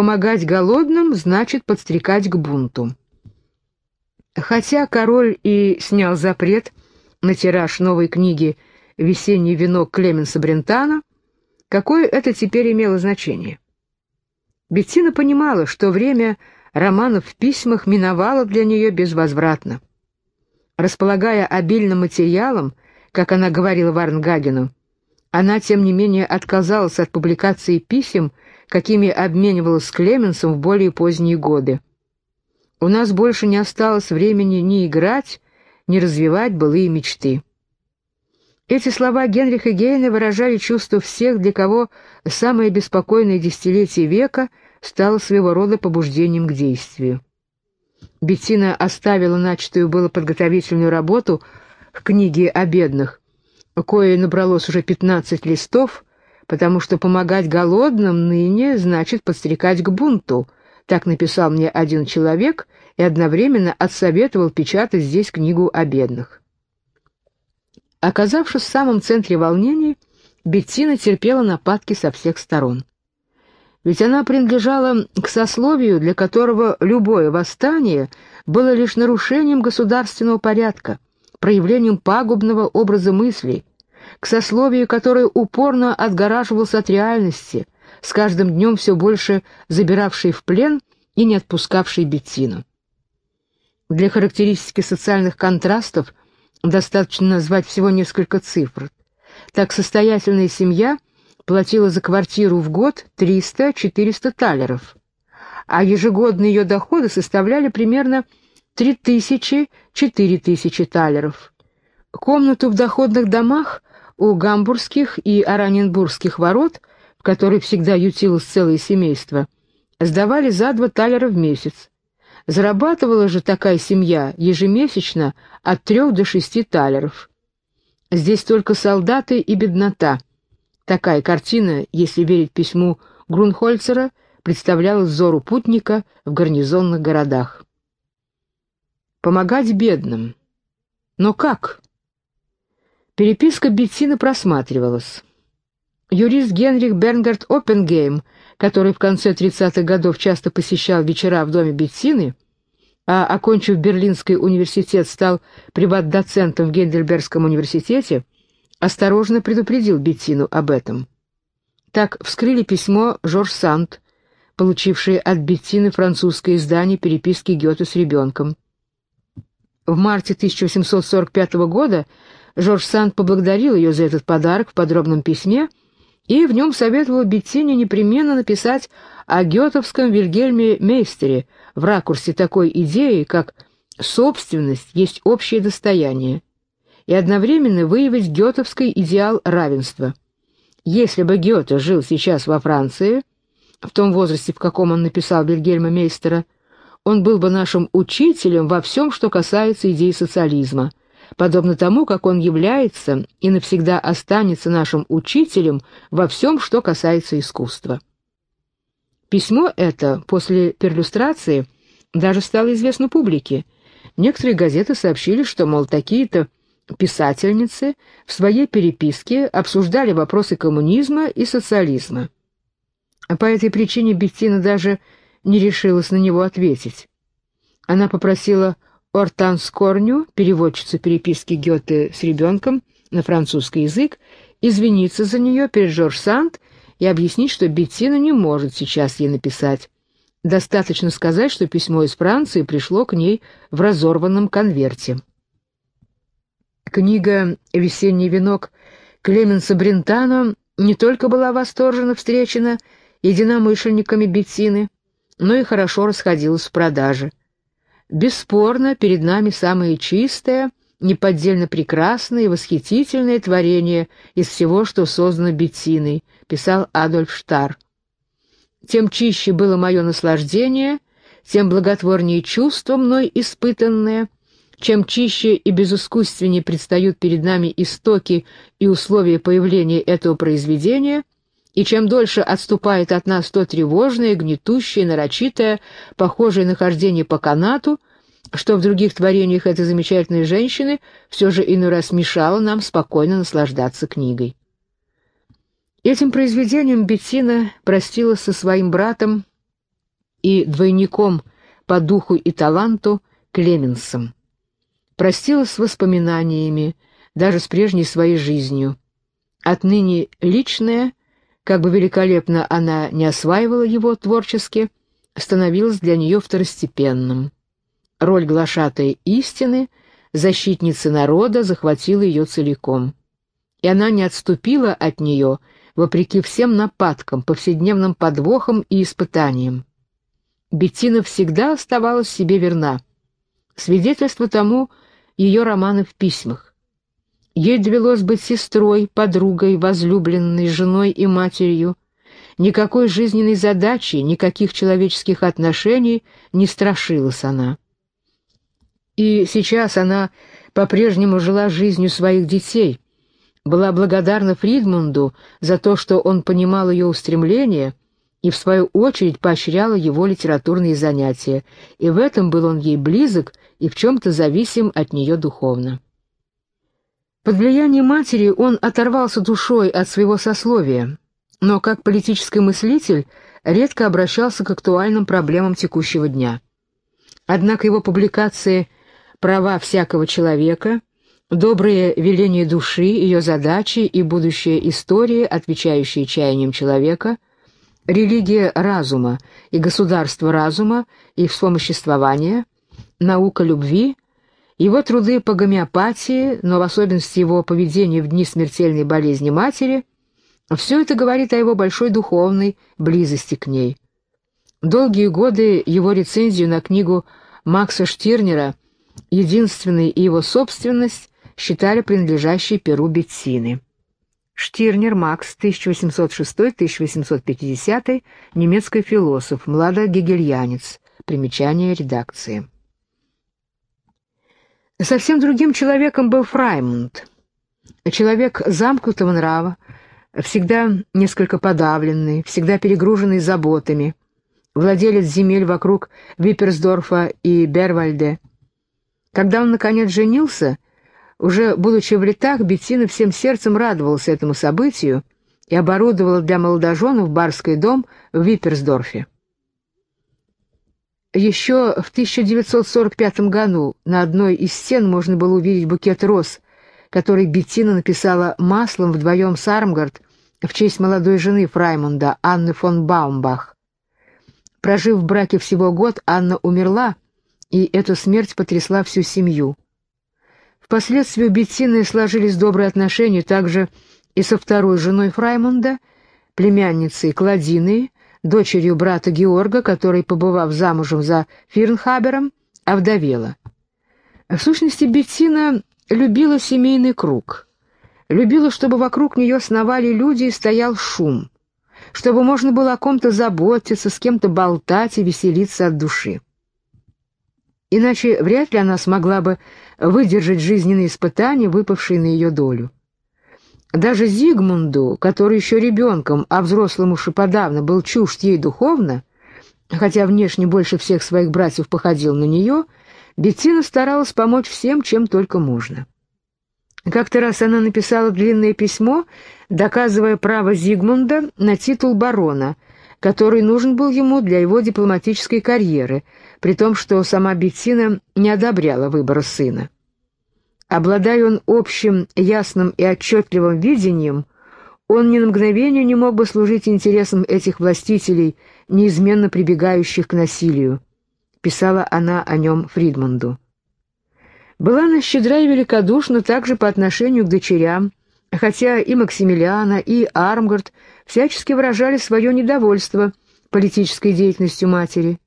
Помогать голодным значит подстрекать к бунту. Хотя король и снял запрет на тираж новой книги «Весенний венок Клеменса Брентана», какое это теперь имело значение? Беттина понимала, что время романов в письмах миновало для нее безвозвратно. Располагая обильным материалом, как она говорила Варнгагену, она, тем не менее, отказалась от публикации писем, какими обменивалась с Клеменсом в более поздние годы. У нас больше не осталось времени ни играть, ни развивать былые мечты. Эти слова Генриха Гейна выражали чувство всех, для кого самое беспокойное десятилетие века стало своего рода побуждением к действию. Беттина оставила начатую было подготовительную работу к книге о бедных, кое набралось уже 15 листов, потому что помогать голодным ныне значит подстрекать к бунту, так написал мне один человек и одновременно отсоветовал печатать здесь книгу о бедных. Оказавшись в самом центре волнений, Беттина терпела нападки со всех сторон. Ведь она принадлежала к сословию, для которого любое восстание было лишь нарушением государственного порядка, проявлением пагубного образа мыслей, к сословию, которое упорно отгораживалось от реальности, с каждым днем все больше забиравшей в плен и не отпускавшей Беттину. Для характеристики социальных контрастов достаточно назвать всего несколько цифр. Так состоятельная семья платила за квартиру в год 300-400 талеров, а ежегодные ее доходы составляли примерно 3000-4000 талеров. Комнату в доходных домах у гамбургских и ораненбургских ворот, в которой всегда ютилось целое семейство, сдавали за два талера в месяц, Зарабатывала же такая семья ежемесячно от трех до шести талеров. Здесь только солдаты и беднота. Такая картина, если верить письму Грунхольцера, представляла взору путника в гарнизонных городах. Помогать бедным. Но как? Переписка Беттина просматривалась. Юрист Генрих Бернгард Оппенгейм, который в конце 30-х годов часто посещал вечера в доме Беттины, а, окончив Берлинский университет, стал приват-доцентом в Гейдельбергском университете, осторожно предупредил Беттину об этом. Так вскрыли письмо Жорж Санд, получившее от Беттины французское издание переписки Гёте с ребенком. В марте 1845 года Жорж Санд поблагодарил ее за этот подарок в подробном письме и в нем советовал Беттине непременно написать о гетовском Вильгельме Мейстере в ракурсе такой идеи, как «собственность есть общее достояние», и одновременно выявить гетовский идеал равенства. Если бы Гёте жил сейчас во Франции, в том возрасте, в каком он написал Вильгельма Мейстера, он был бы нашим учителем во всем, что касается идей социализма, подобно тому, как он является и навсегда останется нашим учителем во всем, что касается искусства. Письмо это после перлюстрации даже стало известно публике. Некоторые газеты сообщили, что, мол, такие-то писательницы в своей переписке обсуждали вопросы коммунизма и социализма. По этой причине Беттина даже не решилась на него ответить. Она попросила Ортанс Корню, переводчицу переписки Гёте с ребенком на французский язык, извиниться за нее перед Жорж Санд и объяснить, что Беттина не может сейчас ей написать. Достаточно сказать, что письмо из Франции пришло к ней в разорванном конверте. Книга «Весенний венок» Клеменса Брентано не только была восторженно встречена единомышленниками Беттины, но и хорошо расходилась в продаже. Бесспорно, перед нами самое чистое, неподдельно прекрасное и восхитительное творение из всего, что создано Беттиной, писал Адольф Штар. Тем чище было мое наслаждение, тем благотворнее чувство мной испытанное, чем чище и безыскусственнее предстают перед нами истоки и условия появления этого произведения, и чем дольше отступает от нас то тревожное, гнетущее, нарочитое, похожее нахождение по канату, что в других творениях этой замечательной женщины все же иной раз мешало нам спокойно наслаждаться книгой. Этим произведением Беттина простилась со своим братом и двойником по духу и таланту Клеменсом. Простилась с воспоминаниями, даже с прежней своей жизнью. Отныне личное, как бы великолепно она не осваивала его творчески, становилось для нее второстепенным. Роль глашатой истины, защитницы народа, захватила ее целиком. И она не отступила от нее, вопреки всем нападкам, повседневным подвохам и испытаниям. Беттина всегда оставалась себе верна. Свидетельство тому ее романы в письмах. Ей довелось быть сестрой, подругой, возлюбленной, женой и матерью. Никакой жизненной задачи, никаких человеческих отношений не страшилась она. И сейчас она по-прежнему жила жизнью своих детей, была благодарна Фридмунду за то, что он понимал ее устремления и, в свою очередь, поощряла его литературные занятия, и в этом был он ей близок и в чем-то зависим от нее духовно. Под влиянием матери он оторвался душой от своего сословия, но как политический мыслитель редко обращался к актуальным проблемам текущего дня. Однако его публикации «Права всякого человека», «Добрые веления души», ее задачи и будущая история, отвечающие чаяниям человека, религия разума и государство разума и вспомоществования, наука любви, его труды по гомеопатии, но в особенности его поведение в дни смертельной болезни матери, все это говорит о его большой духовной близости к ней. Долгие годы его рецензию на книгу Макса Штирнера «Единственный и его собственность» считали принадлежащей Перу Беттины. Штирнер Макс, 1806-1850, немецкий философ, младогегельянец. Примечание редакции. Совсем другим человеком был Фраймунд. Человек замкнутого нрава, всегда несколько подавленный, всегда перегруженный заботами, владелец земель вокруг Випперсдорфа и Бервальде. Когда он, наконец, женился, уже будучи в летах, Беттина всем сердцем радовался этому событию и оборудовала для молодоженов барский дом в Випперсдорфе. Еще в 1945 году на одной из стен можно было увидеть букет роз, который Беттина написала маслом вдвоем с Армгард в честь молодой жены Фраймунда, Анны фон Баумбах. Прожив в браке всего год, Анна умерла, и эта смерть потрясла всю семью. Впоследствии у Беттины сложились добрые отношения также и со второй женой Фраймунда, племянницей Кладиной, дочерью брата Георга, который, побывав замужем за Фирнхабером, овдовела. В сущности, Беттина любила семейный круг. Любила, чтобы вокруг нее сновали люди и стоял шум, чтобы можно было о ком-то заботиться, с кем-то болтать и веселиться от души. Иначе вряд ли она смогла бы выдержать жизненные испытания, выпавшие на ее долю. Даже Зигмунду, который еще ребенком, а взрослым уж и подавно был чужд ей духовно, хотя внешне больше всех своих братьев походил на нее, Беттина старалась помочь всем, чем только можно. Как-то раз она написала длинное письмо, доказывая право Зигмунда на титул барона — который нужен был ему для его дипломатической карьеры, при том, что сама Беттина не одобряла выбора сына. Обладая он общим, ясным и отчетливым видением, он ни на мгновение не мог бы служить интересам этих властителей, неизменно прибегающих к насилию, писала она о нем Фридманду. Была она щедра и великодушна также по отношению к дочерям, хотя и Максимилиана, и Армгард всячески выражали свое недовольство политической деятельностью матери.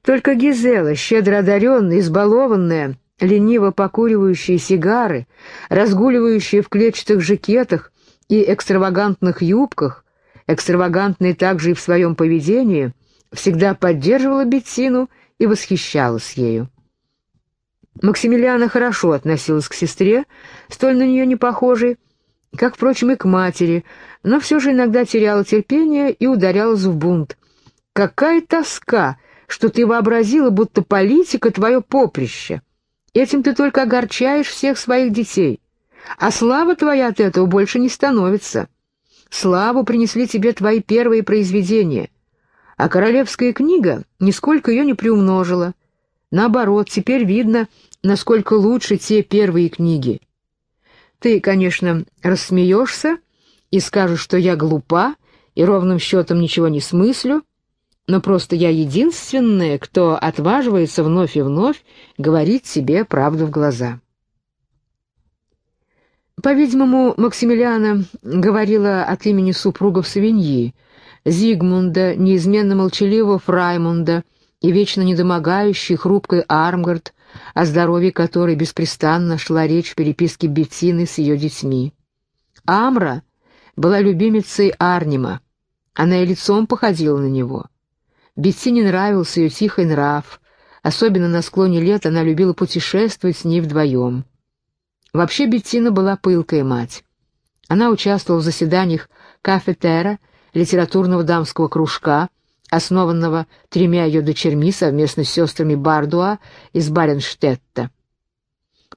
Только Гизела, щедро одаренная, избалованная, лениво покуривающая сигары, разгуливающая в клетчатых жакетах и экстравагантных юбках, экстравагантная также и в своем поведении, всегда поддерживала Беттину и восхищалась ею. Максимилиана хорошо относилась к сестре, столь на нее не похожей, как, впрочем, и к матери, но все же иногда теряла терпение и ударялась в бунт. «Какая тоска, что ты вообразила, будто политика — твое поприще! Этим ты только огорчаешь всех своих детей, а слава твоя от этого больше не становится. Славу принесли тебе твои первые произведения, А королевская книга нисколько ее не приумножила. Наоборот, теперь видно, насколько лучше те первые книги. Ты, конечно, рассмеешься и скажешь, что я глупа и ровным счетом ничего не смыслю, но просто я единственная, кто отваживается вновь и вновь говорить себе правду в глаза. По-видимому, Максимилиана говорила от имени супругов Савиньи, Зигмунда, неизменно молчаливого Фраймунда и вечно недомогающий хрупкой Армгард, о здоровье которой беспрестанно шла речь в переписке Беттины с ее детьми. Амра была любимицей Арнима, она и лицом походила на него. Беттине нравился ее тихий нрав, особенно на склоне лет она любила путешествовать с ней вдвоем. Вообще Беттина была пылкая мать. Она участвовала в заседаниях кафетера, литературного дамского кружка, основанного тремя ее дочерьми совместно с сестрами Бардуа из Баренштетта.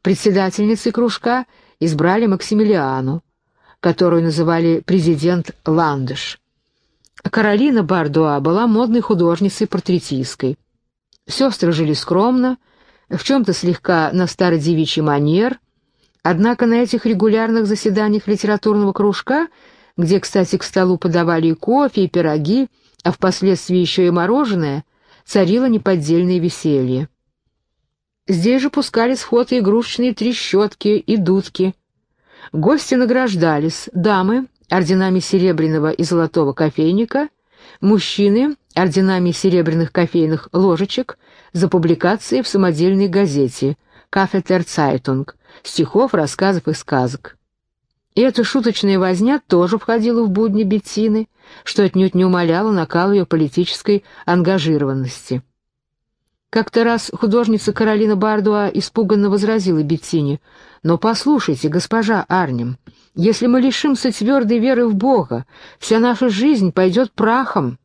Председательницей кружка избрали Максимилиану, которую называли президент Ландыш. Каролина Бардуа была модной художницей-портретисткой. Сестры жили скромно, в чем-то слегка на стародевичий манер, Однако на этих регулярных заседаниях литературного кружка, где, кстати, к столу подавали и кофе, и пироги, а впоследствии еще и мороженое, царило неподдельное веселье. Здесь же пускались в ход игрушечные трещотки и дудки. Гости награждались, дамы — орденами серебряного и золотого кофейника, мужчины — орденами серебряных кофейных ложечек за публикации в самодельной газете «Кафетер Цайтунг», стихов, рассказов и сказок. И эта шуточная возня тоже входила в будни Беттины, что отнюдь не умаляло накал ее политической ангажированности. Как-то раз художница Каролина Бардуа испуганно возразила Беттине, «Но послушайте, госпожа Арнем, если мы лишимся твердой веры в Бога, вся наша жизнь пойдет прахом».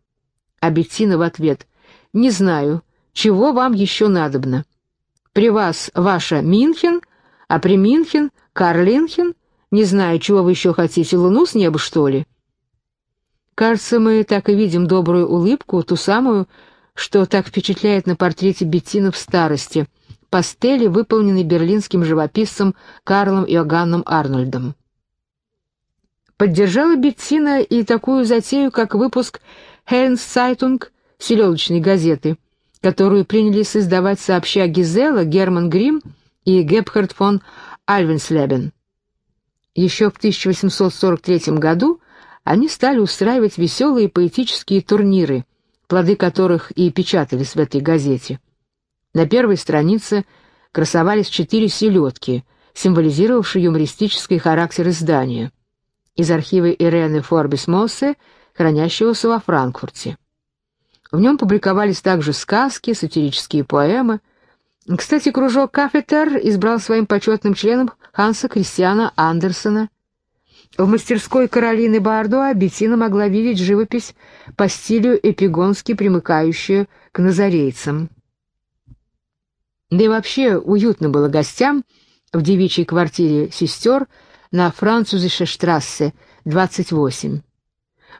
А Беттина в ответ, «Не знаю, чего вам еще надобно? При вас ваша Минхен, а при Минхен, Карлинхен, не знаю, чего вы еще хотите, луну с неба, что ли? Кажется, мы так и видим добрую улыбку, ту самую, что так впечатляет на портрете Беттина в старости, пастели, выполненной берлинским живописцем Карлом Иоганном Арнольдом. Поддержала Беттина и такую затею, как выпуск «Херингс Цайтунг» селедочной газеты, которую принялись издавать сообща Гизела, Герман Грим и Гебхард фон Альвенслебен. Еще в 1843 году они стали устраивать веселые поэтические турниры, плоды которых и печатались в этой газете. На первой странице красовались четыре селедки, символизировавшие юмористический характер издания, из архива Ирены Форбис Моссе, хранящегося во Франкфурте. В нем публиковались также сказки, сатирические поэмы, кстати, кружок «Кафетер» избрал своим почетным членом Ханса Кристиана Андерсона. В мастерской Каролины Бардуа Беттина могла видеть живопись по стилю эпигонски примыкающую к назарейцам. Да и вообще уютно было гостям в девичьей квартире сестер на Французише штрассе 28.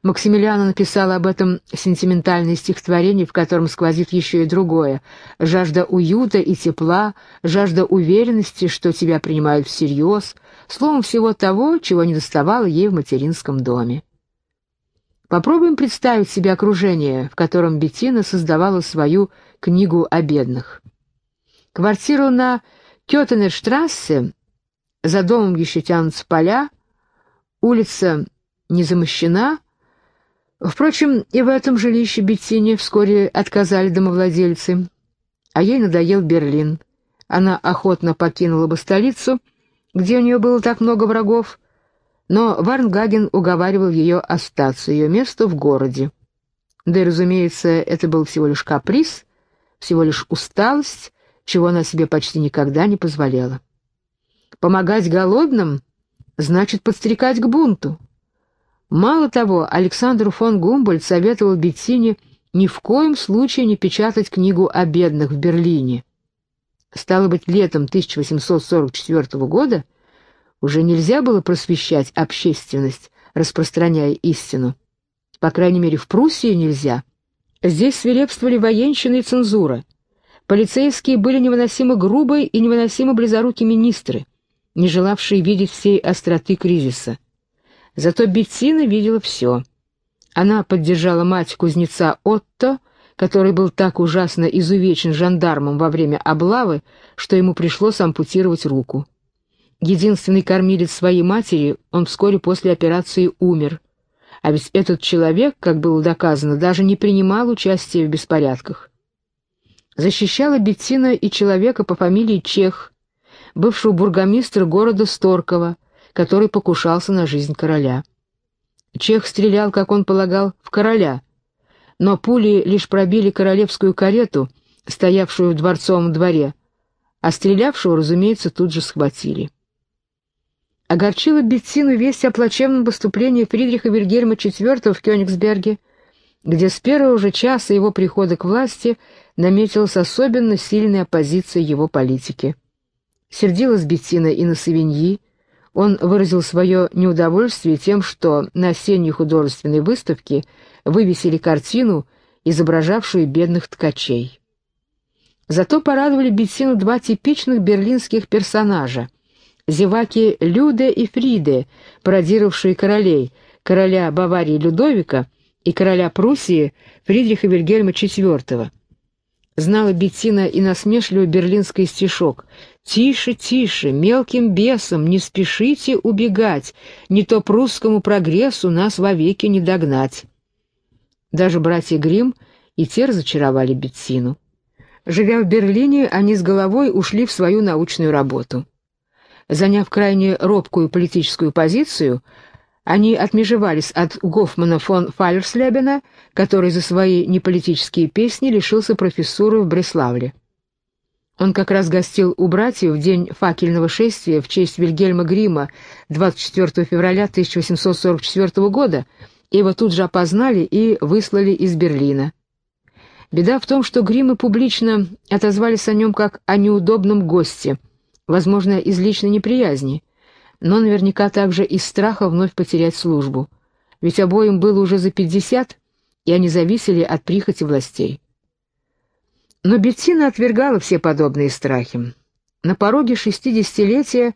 Максимилиана написала об этом сентиментальное стихотворение, в котором сквозит еще и другое — жажда уюта и тепла, жажда уверенности, что тебя принимают всерьез, словом, всего того, чего не доставало ей в материнском доме. Попробуем представить себе окружение, в котором Беттина создавала свою книгу о бедных. Квартиру на Кётенерштрассе, за домом еще тянутся поля, улица не замощена — Впрочем, и в этом жилище Беттине вскоре отказали домовладельцы, а ей надоел Берлин. Она охотно покинула бы столицу, где у нее было так много врагов, но Варнгаген уговаривал ее остаться, ее место в городе. Да и, разумеется, это был всего лишь каприз, всего лишь усталость, чего она себе почти никогда не позволяла. Помогать голодным значит подстрекать к бунту. Мало того, Александр фон Гумбольд советовал Беттине ни в коем случае не печатать книгу о бедных в Берлине. Стало быть, летом 1844 года уже нельзя было просвещать общественность, распространяя истину. По крайней мере, в Пруссии нельзя. Здесь свирепствовали военщины и цензура. Полицейские были невыносимо грубые и невыносимо близорукие министры, не желавшие видеть всей остроты кризиса. Зато Беттина видела все. Она поддержала мать кузнеца Отто, который был так ужасно изувечен жандармом во время облавы, что ему пришлось ампутировать руку. Единственный кормилец своей матери, он вскоре после операции умер. А ведь этот человек, как было доказано, даже не принимал участия в беспорядках. Защищала Беттина и человека по фамилии Чех, бывшего бургомистра города Сторкова, который покушался на жизнь короля. Чех стрелял, как он полагал, в короля, но пули лишь пробили королевскую карету, стоявшую в дворцовом дворе, а стрелявшего, разумеется, тут же схватили. Огорчила Беттину весть о плачевном поступлении Фридриха Вильгельма IV в Кёнигсберге, где с первого же часа его прихода к власти наметилась особенно сильная оппозиция его политики. Сердилась Беттина и на Савиньи, он выразил свое неудовольствие тем, что на осенней художественной выставке вывесили картину, изображавшую бедных ткачей. Зато порадовали Беттину два типичных берлинских персонажа — зеваки Люде и Фриде, пародировавшие королей, короля Баварии Людовика и короля Пруссии Фридриха Вильгельма IV. Знала Беттина и насмешливый берлинский стишок «Тише, тише, мелким бесом, не спешите убегать, не то прусскому прогрессу нас вовеки не догнать». Даже братья Грим и те разочаровали Беттину. Живя в Берлине, они с головой ушли в свою научную работу. Заняв крайне робкую политическую позицию, они отмежевались от Гофмана фон Фальерслебена, который за свои неполитические песни лишился профессуры в Бреславле. Он как раз гостил у братьев в день факельного шествия в честь Вильгельма Грима 24 февраля 1844 года, его тут же опознали и выслали из Берлина. Беда в том, что Гримы публично отозвались о нем как о неудобном госте, возможно, из личной неприязни, но наверняка также из страха вновь потерять службу, ведь обоим было уже за пятьдесят, и они зависели от прихоти властей. Но Беттина отвергала все подобные страхи. На пороге шестидесятилетия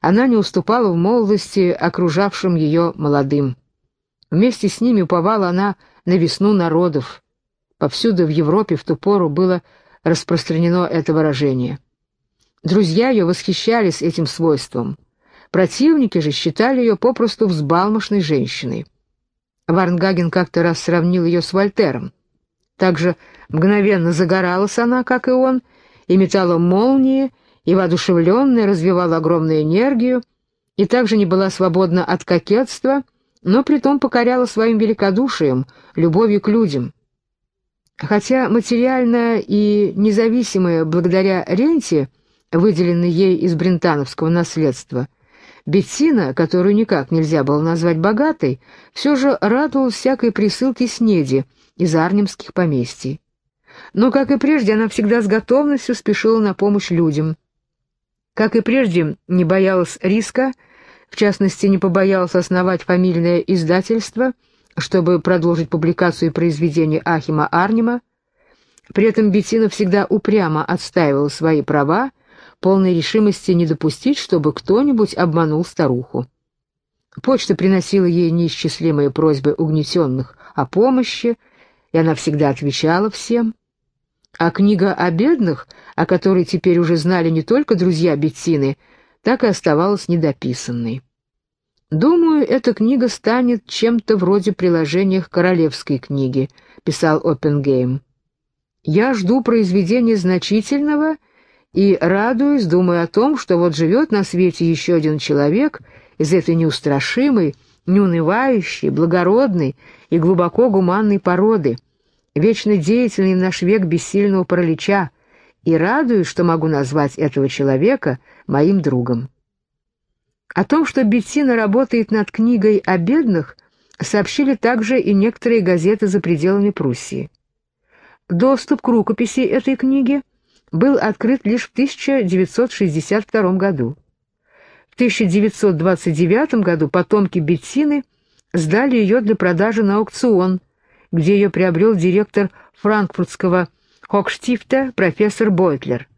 она не уступала в молодости окружавшим ее молодым. Вместе с ними уповала она на весну народов. Повсюду в Европе в ту пору было распространено это выражение. Друзья ее восхищались этим свойством. Противники же считали ее попросту взбалмошной женщиной. Варнгаген как-то раз сравнил ее с Вольтером. Также мгновенно загоралась она, как и он, и метала молнии, и воодушевленная развивала огромную энергию, и также не была свободна от кокетства, но притом покоряла своим великодушием, любовью к людям. Хотя материально и независимая благодаря ренте, выделенной ей из брентановского наследства, Беттина, которую никак нельзя было назвать богатой, все же радовалась всякой присылке снеди из арнемских поместий. Но, как и прежде, она всегда с готовностью спешила на помощь людям. Как и прежде, не боялась риска, в частности, не побоялась основать фамильное издательство, чтобы продолжить публикацию произведений Ахима Арнима. При этом Беттина всегда упрямо отстаивала свои права полной решимости не допустить, чтобы кто-нибудь обманул старуху. Почта приносила ей неисчислимые просьбы угнетенных о помощи, и она всегда отвечала всем. А книга о бедных, о которой теперь уже знали не только друзья Беттины, так и оставалась недописанной. «Думаю, эта книга станет чем-то вроде приложения к королевской книге», — писал Оппенгейм. «Я жду произведения значительного и радуюсь, думая о том, что вот живет на свете еще один человек из этой неустрашимой, неунывающей, благородной и глубоко гуманной породы, вечно деятельный наш век бессильного паралича, и радуюсь, что могу назвать этого человека моим другом. О том, что Беттина работает над книгой о бедных, сообщили также и некоторые газеты за пределами Пруссии. Доступ к рукописи этой книги – был открыт лишь в 1962 году. В 1929 году потомки Беттины сдали ее для продажи на аукцион, где ее приобрел директор франкфуртского Хокштифта профессор Бойтлер.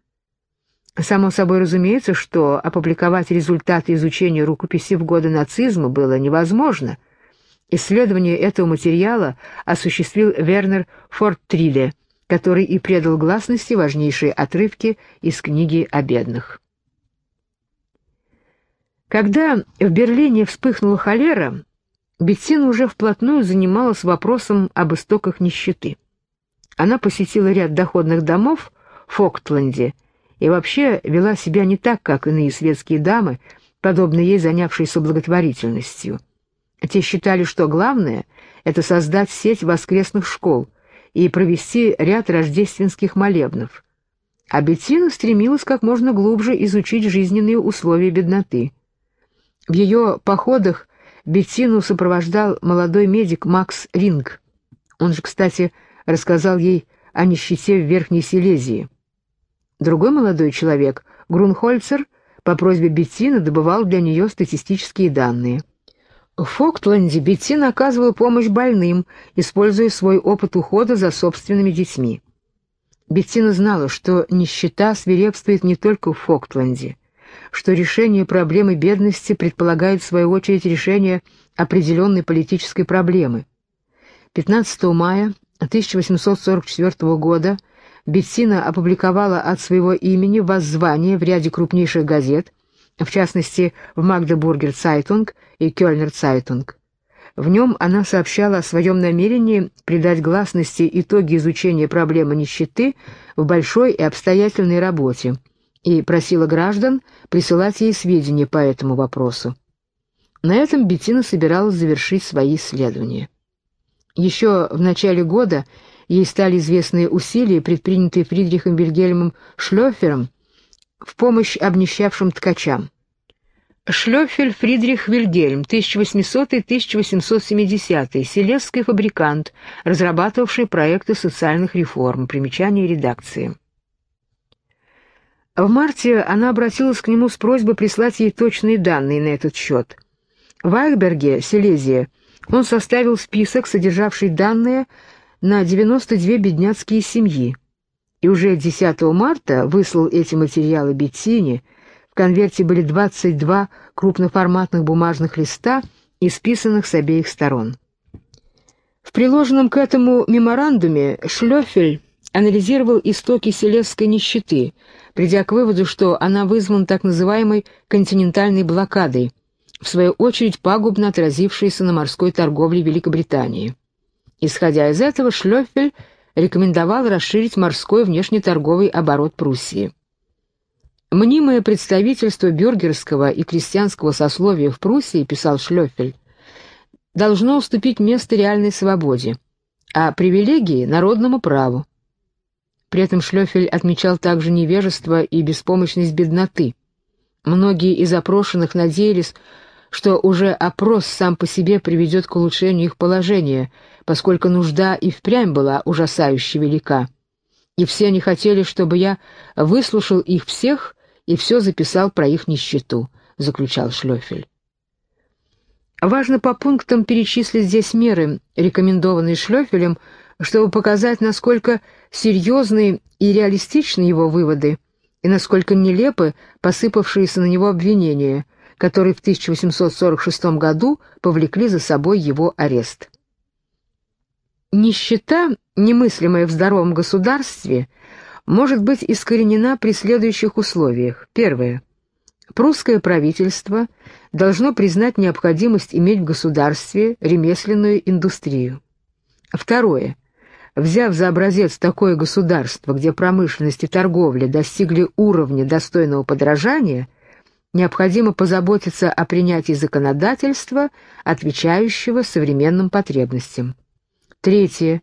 Само собой разумеется, что опубликовать результаты изучения рукописи в годы нацизма было невозможно. Исследование этого материала осуществил Вернер Фортриле, который и предал гласности важнейшие отрывки из книги о бедных. Когда в Берлине вспыхнула холера, Беттина уже вплотную занималась вопросом об истоках нищеты. Она посетила ряд доходных домов в Фоктленде и вообще вела себя не так, как иные светские дамы, подобно ей занявшиеся благотворительностью. Те считали, что главное — это создать сеть воскресных школ и провести ряд рождественских молебнов. А Беттина стремилась как можно глубже изучить жизненные условия бедноты — в ее походах Беттину сопровождал молодой медик Макс Ринг. Он же, кстати, рассказал ей о нищете в Верхней Силезии. Другой молодой человек, Грунхольцер, по просьбе Беттина добывал для нее статистические данные. В Фоктленде Беттина оказывала помощь больным, используя свой опыт ухода за собственными детьми. Беттина знала, что нищета свирепствует не только в Фоктленде что решение проблемы бедности предполагает в свою очередь решение определенной политической проблемы. 15 мая 1844 года Беттина опубликовала от своего имени воззвание в ряде крупнейших газет, в частности в Магдебургер Цайтунг и Кёльнер Цайтунг. В нем она сообщала о своем намерении придать гласности итоги изучения проблемы нищеты в большой и обстоятельной работе – и просила граждан присылать ей сведения по этому вопросу. На этом Беттина собиралась завершить свои исследования. Еще в начале года ей стали известны усилия, предпринятые Фридрихом Вильгельмом Шлёфером в помощь обнищавшим ткачам. Шлёфель Фридрих Вильгельм, 1800-1870, селезский фабрикант, разрабатывавший проекты социальных реформ, примечание редакции. В марте она обратилась к нему с просьбой прислать ей точные данные на этот счет. В Айхберге, Силезия, он составил список, содержавший данные на 92 бедняцкие семьи, и уже 10 марта выслал эти материалы Беттине. В конверте были 22 крупноформатных бумажных листа, исписанных с обеих сторон. В приложенном к этому меморандуме Шлёфель анализировал истоки селезской нищеты, придя к выводу, что она вызвана так называемой континентальной блокадой, в свою очередь пагубно отразившейся на морской торговле Великобритании. Исходя из этого, Шлёфель рекомендовал расширить морской внешнеторговый оборот Пруссии. «Мнимое представительство бюргерского и крестьянского сословия в Пруссии, — писал Шлёфель, — должно уступить место реальной свободе, а привилегии — народному праву. При этом Шлёфель отмечал также невежество и беспомощность бедноты. Многие из опрошенных надеялись, что уже опрос сам по себе приведет к улучшению их положения, поскольку нужда и впрямь была ужасающе велика. И все они хотели, чтобы я выслушал их всех и все записал про их нищету, заключал Шлёфель. Важно по пунктам перечислить здесь меры, рекомендованные Шлёфелем, чтобы показать, насколько серьезны и реалистичны его выводы, и насколько нелепы посыпавшиеся на него обвинения, которые в 1846 году повлекли за собой его арест. Нищета, немыслимая в здоровом государстве, может быть искоренена при следующих условиях. Первое. Прусское правительство должно признать необходимость иметь в государстве ремесленную индустрию. Второе. Взяв за образец такое государство, где промышленность и торговля достигли уровня достойного подражания, необходимо позаботиться о принятии законодательства, отвечающего современным потребностям. Третье.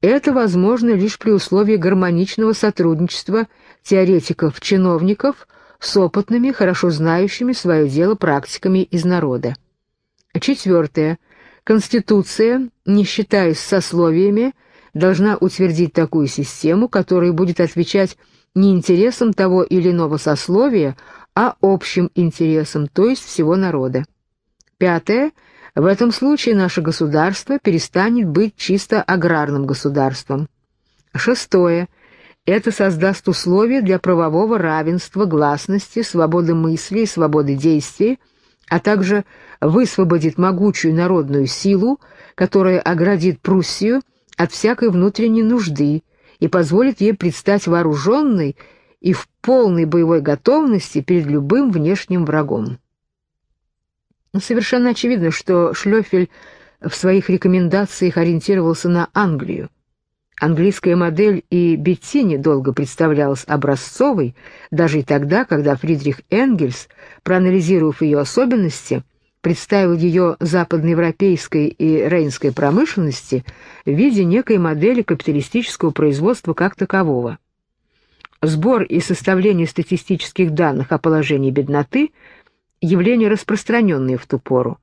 Это возможно лишь при условии гармоничного сотрудничества теоретиков-чиновников с опытными, хорошо знающими свое дело практиками из народа. Четвертое. Конституция, не считаясь сословиями, должна утвердить такую систему, которая будет отвечать не интересам того или иного сословия, а общим интересам, то есть всего народа. Пятое. В этом случае наше государство перестанет быть чисто аграрным государством. Шестое. Это создаст условия для правового равенства, гласности, свободы мысли и свободы действий, а также высвободит могучую народную силу, которая оградит Пруссию от всякой внутренней нужды и позволит ей предстать вооруженной и в полной боевой готовности перед любым внешним врагом. Совершенно очевидно, что Шлёфель в своих рекомендациях ориентировался на Англию. Английская модель и Беттини долго представлялась образцовой, даже и тогда, когда Фридрих Энгельс, проанализировав ее особенности, представил ее западноевропейской и рейнской промышленности в виде некой модели капиталистического производства как такового. Сбор и составление статистических данных о положении бедноты – явления распространенные в ту пору,